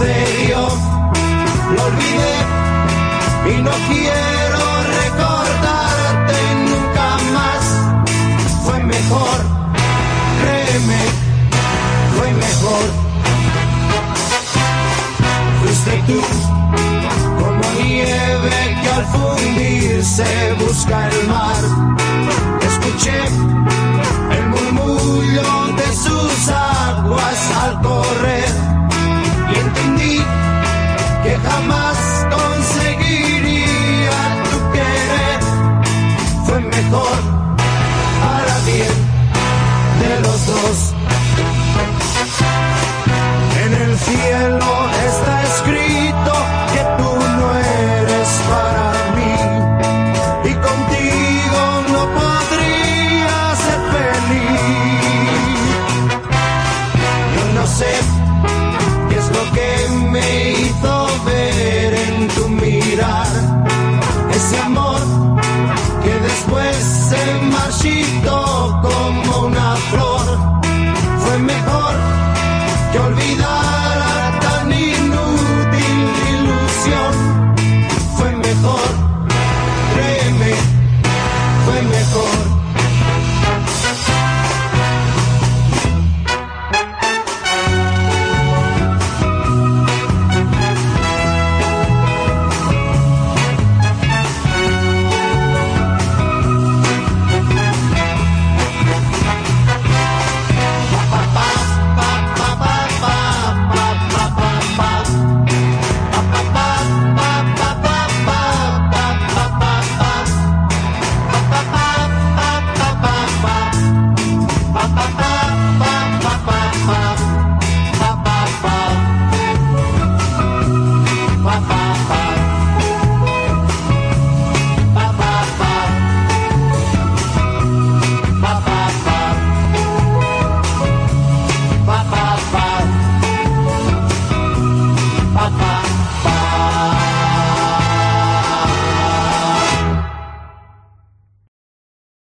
Lo olvidé y no quiero recordarte nunca más. Fue mejor, créeme, fue mejor. Fuiste tú, como nieve que al fundirse busca el mar. Ese amor que después se marchitó